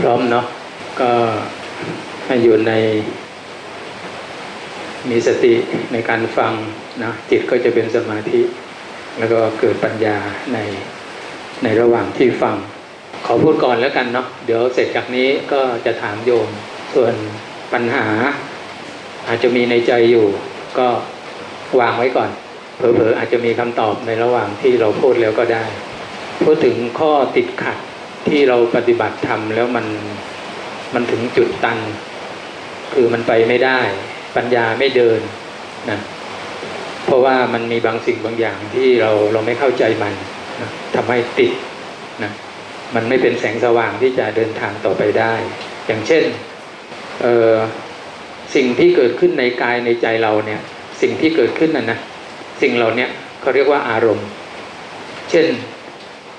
พร้อมเนาะก็ให้อยู่ใน มีสติในการฟังนะจิตก็จะเป็นสมาธิ แล้วก็เกิดปัญญาในในระหว่างที่ฟัง ขอพูดก่อนแล้วกันเนาะเดี๋ยวเสร็จจากนี้ก็จะถามโยมส่วนปัญหา อาจจะมีในใจอยู่ ก็วางไว้ก่อนเผลอๆอาจจะมีคำตอบในระหว่างที่เราพูดแล้วก็ได้ พูดถึงข้อติดขัด ที่เราปฏิบัติทำแล้วมันมันถึงจุดตัน คือมันไปไม่ได้ ปัญญาไม่เดินนะเพราะว่ามันมีบางสิ่งบางอย่างที่เราเราไม่เข้าใจมันนะทำให้ติดนะมันไม่เป็นแสงสว่างที่จะเดินทางต่อไปได้ อย่างเช่นสิ่งที่เกิดขึ้นในกายในใจเราเนี่ยสิ่งที่เกิดขึ้นน่ะนะสิ่งเหล่านี้เขาเรียกว่าอารมณ์ เช่น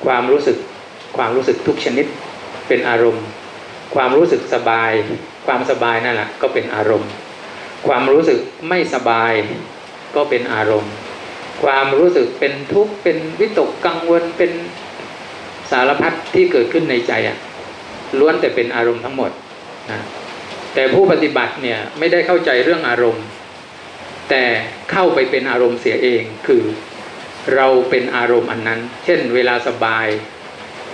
ความรู้สึก ความรู้สึกทุกชนิดเป็นอารมณ์ ความรู้สึกสบาย ความสบายนั่นแหละก็เป็นอารมณ์ ความรู้สึกไม่สบายก็เป็นอารมณ์ ความรู้สึกเป็นทุกข์เป็นวิตกกังวลเป็นสารพัดที่เกิดขึ้นในใจอะล้วนแต่เป็นอารมณ์ทั้งหมดนะแต่ผู้ปฏิบัติเนี่ยไม่ได้เข้าใจเรื่องอารมณ์ แต่เข้าไปเป็นอารมณ์เสียเองคือเราเป็นอารมณ์อันนั้น เช่น เวลาสบาย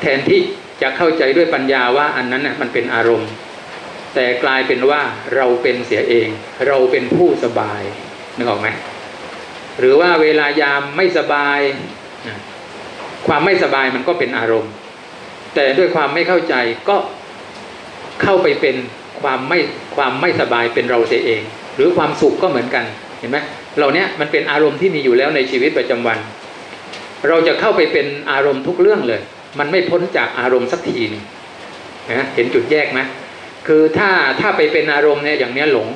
แทนที่จะเข้าใจด้วยปัญญาว่าอันนั้นน่ะมันเป็นอารมณ์ แต่กลายเป็นว่าเราเป็นเสียเอง เราเป็นผู้สบายนึกออกไหมหรือว่าเวลายามไม่สบาย ความไม่สบายมันก็เป็นอารมณ์ แต่ด้วยความไม่เข้าใจก็เข้าไปเป็นความไม่ความไม่สบายเป็นเราเสียเอง หรือความสุขก็เหมือนกันเห็นไหมเหล่านี้มันเป็นอารมณ์ที่มีอยู่แล้วในชีวิตประจำวัน เราจะเข้าไปเป็นอารมณ์ทุกเรื่องเลย มันไม่พ้นจากอารมณ์สักทีนึงนะเห็นจุดแยกไหมคือถ้าถ้าไปเป็นอารมณ์เนี่ยอย่างนี้หลง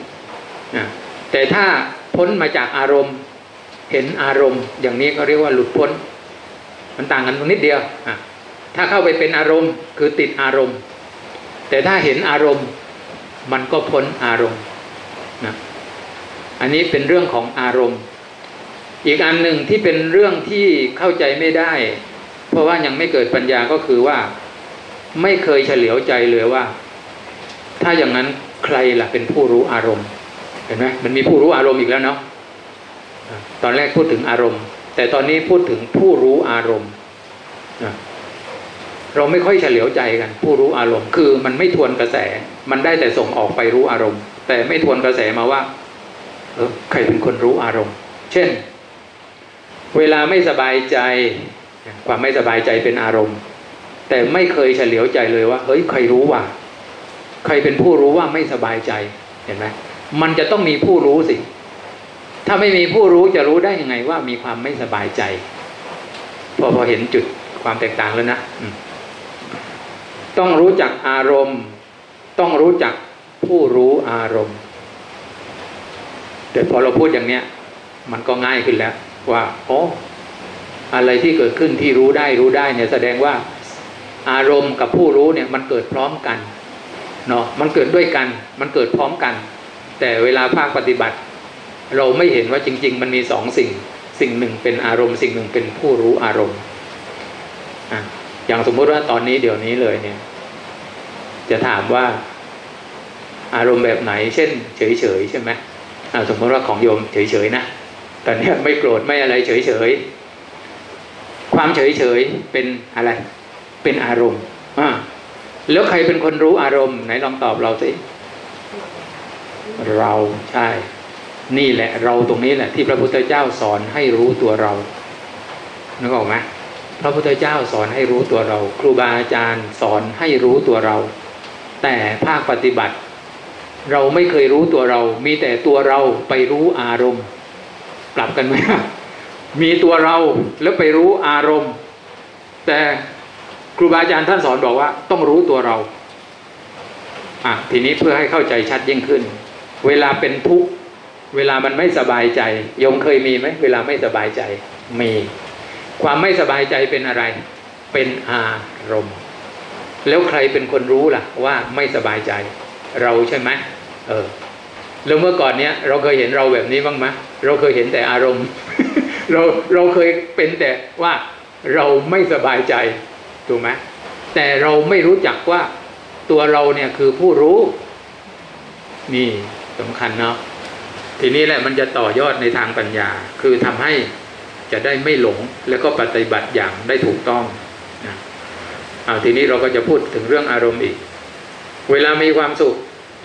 นะแต่ถ้าพ้นมาจากอารมณ์ เห็นอารมณ์อย่างนี้ก็เรียกว่าหลุดพ้น มันต่างกันตรงนิดเดียวอะถ้าเข้าไปเป็นอารมณ์คือติดอารมณ์ แต่ถ้าเห็นอารมณ์ มันก็พ้นอารมณ์นะอันนี้เป็นเรื่องของอารมณ์ อีกอันหนึ่งที่เป็นเรื่องที่เข้าใจไม่ได้ เพราะว่ายังไม่เกิดปัญญาก็คือว่า ไม่เคยเฉลียวใจเลยว่า ถ้าอย่างนั้นใครล่ะเป็นผู้รู้อารมณ์ เห็นไหมมันมีผู้รู้อารมณ์อีกแล้วเนาะตอนแรกพูดถึงอารมณ์ แต่ตอนนี้พูดถึงผู้รู้อารมณ์เราไม่ค่อยเฉลียวใจกัน ผู้รู้อารมณ์ คือมันไม่ทวนกระแส มันได้แต่ส่งออกไปรู้อารมณ์ แต่ไม่ทวนกระแสมาว่าเออใครเป็นคนรู้อารมณ์ เช่น เวลาไม่สบายใจ ความไม่สบายใจเป็นอารมณ์ แต่ไม่เคยเฉลียวใจเลยว่า เฮ้ยใครรู้ว่า ใครเป็นผู้รู้ว่าไม่สบายใจเห็นไหมมันจะต้องมีผู้รู้สิ ถ้าไม่มีผู้รู้จะรู้ได้ยังไงว่ามีความไม่สบายใจ พอพอเห็นจุดความแตกต่างแล้วนะต้องรู้จักอารมณ์ ต้องรู้จักผู้รู้อารมณ์แต่พอเราพูดอย่างเนี้ย มันก็ง่ายขึ้นแล้ว ว่า โอ้ อะไรที่เกิดขึ้นที่รู้ได้รู้ได้เนี่ยแสดงว่าอารมณ์กับผู้รู้เนี่ยมันเกิดพร้อมกันเนาะมันเกิดด้วยกัน มันเกิดพร้อมกัน แต่เวลาภาคปฏิบัติ เราไม่เห็นว่าจริง ๆ มันมีสองสิ่ง สิ่งหนึ่งเป็นอารมณ์ สิ่งหนึ่งเป็นผู้รู้อารมณ์อะอย่างสมมุติว่าตอนนี้เดี๋ยวนี้เลยเนี่ย จะถามว่า อารมณ์แบบไหน เช่น เฉยๆใช่ไหมสมมติว่าของโยมเฉยๆนะตอนนี้ไม่โกรธไม่อะไรเฉยๆ ความเฉยๆเป็นอะไร เป็นอารมณ์อ่าแล้วใครเป็นคนรู้อารมณ์ไหนลองตอบเราสิเราใช่ นี่แหละ เราตรงนี้แหละ ที่พระพุทธเจ้าสอนให้รู้ตัวเรานึกออกไหมพระพุทธเจ้าสอนให้รู้ตัวเรา ครูบาอาจารย์สอนให้รู้ตัวเรา แต่ภาคปฏิบัติ เราไม่เคยรู้ตัวเรา มีแต่ตัวเราไปรู้อารมณ์ กลับกันไหม มีตัวเราแล้วไปรู้อารมณ์ แต่ครูบาอาจารย์ท่านสอนบอกว่าต้องรู้ตัวเราอะทีนี้เพื่อให้เข้าใจชัดยิ่งขึ้น เวลาเป็นทุกข์เวลามันไม่สบายใจยมเคยมีไหมเวลาไม่สบายใจมี ความไม่สบายใจเป็นอะไร เป็นอารมณ์ แล้วใครเป็นคนรู้ล่ะ ว่าไม่สบายใจ เราใช่ไหมเออแล้วเมื่อก่อนเนี้ยเราเคยเห็นเราแบบนี้บ้างไหมเราเคยเห็นแต่อารมณ์ เราเราเคยเป็นแต่ว่าเราไม่สบายใจถูกไหมแต่เราไม่รู้จักว่าตัวเราเนี่ยคือผู้รู้ นี่สำคัญเนาะทีนี้แหละมันจะต่อยอดในทางปัญญา คือทำให้จะได้ไม่หลงแล้วก็ปฏิบัติอย่างได้ถูกต้องนะเอาทีนี้เราก็จะพูดถึงเรื่องอารมณ์อีก เวลามีความสุข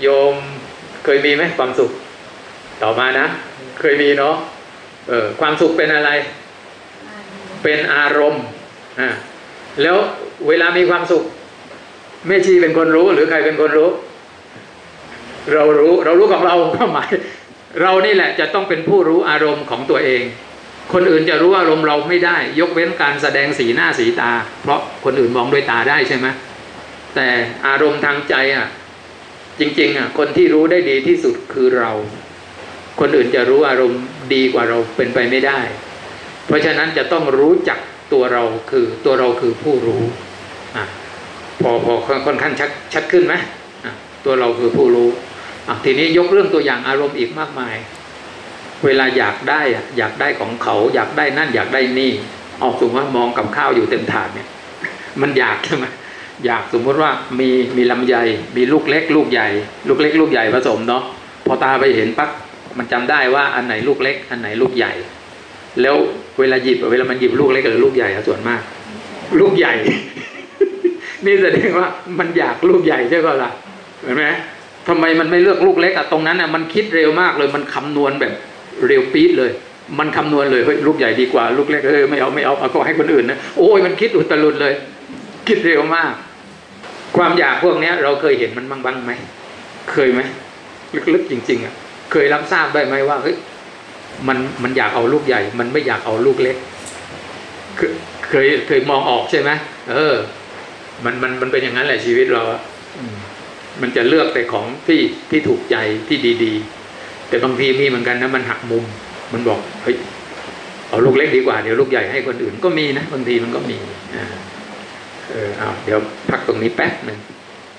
โยมเคยมีไหมความสุข ต่อมานะ เคยมีเนาะ เออความสุขเป็นอะไร เป็นอารมณ์อ่าแล้วเวลามีความสุขแม่ชีเป็นคนรู้หรือใครเป็นคนรู้ เรารู้เรารู้ของเราความหมาย เรานี่แหละจะต้องเป็นผู้รู้อารมณ์ของตัวเอง คนอื่นจะรู้อารมณ์เราไม่ได้ ยกเว้นการแสดงสีหน้าสีตา เพราะคนอื่นมองด้วยตาได้ใช่ไหมแต่อารมณ์ทางใจอะ จริง ๆ อะ คนที่รู้ได้ดีที่สุดคือเรา คนอื่นจะรู้อารมณ์ ดีกว่าเราเป็นไปไม่ได้ เพราะฉะนั้นจะต้องรู้จักตัวเราคือตัวเราคือผู้รู้อพอพอค่อนข้างชัดชัดขึ้นไหมตัวเราคือผู้รู้ทีนี้ยกเรื่องตัวอย่างอารมณ์อีกมากมาย เวลาอยากได้อะอยากได้ของเขา อยากได้นั่นอยากได้นี่ออกสมมติว่ามองกับข้าวอยู่เต็มถาดเนี่ย มันอยากใช่ไหมอยากสมมติว่ามีมีลำไยมีลูกเล็ก ลูกใหญ่ ลูกเล็ก ลูกใหญ่ผสมเนาะพอตาไปเห็นปั๊บ มันจำได้ว่าอันไหนลูกเล็ก อันไหนลูกใหญ่ แล้วเวลาหยิบเวลามันหยิบลูกเล็กหรือลูกใหญ่อะส่วนมาก ลูกใหญ่ นี่แสดงว่ามันอยากลูกใหญ่ใช่ป่ะล่ะเห็นไหมทำไมมันไม่เลือกลูกเล็กอะตรงนั้นอะมันคิดเร็วมากเลย มันคำนวณแบบเร็วปี๊ดเลย มันคำนวณเลยเฮ้ยลูกใหญ่ดีกว่าลูกเล็กเฮ้ยไม่เอาไม่เอาเอาก็ให้คนอื่นนะโอ้ยมันคิดอุตลุดเลย คิดเร็วมาก ความอยากพวกเนี้ย เราเคยเห็นมันบ้างบ้างไหมเคยไหมลึกๆจริง ๆอะ เคยรับทราบได้ไหมว่าเฮ้ยมันมันอยากเอาลูกใหญ่ มันไม่อยากเอาลูกเล็ก เคยเคยเคยมองออกใช่ไหมเออ มันมันมันเป็นอย่างนั้นแหละชีวิตเราอะอืมมันจะเลือกแต่ของที่ที่ถูกใจที่ดี ๆ แต่บางทีมีเหมือนกันนะมันหักมุม มันบอกเฮ้ยเอาลูกเล็กดีกว่าเดี๋ยวลูกใหญ่ให้คนอื่นก็มีนะบางทีมันก็มีอ่าเออเอาเดี๋ยวพักตรงนี้แป๊บหนึ่ง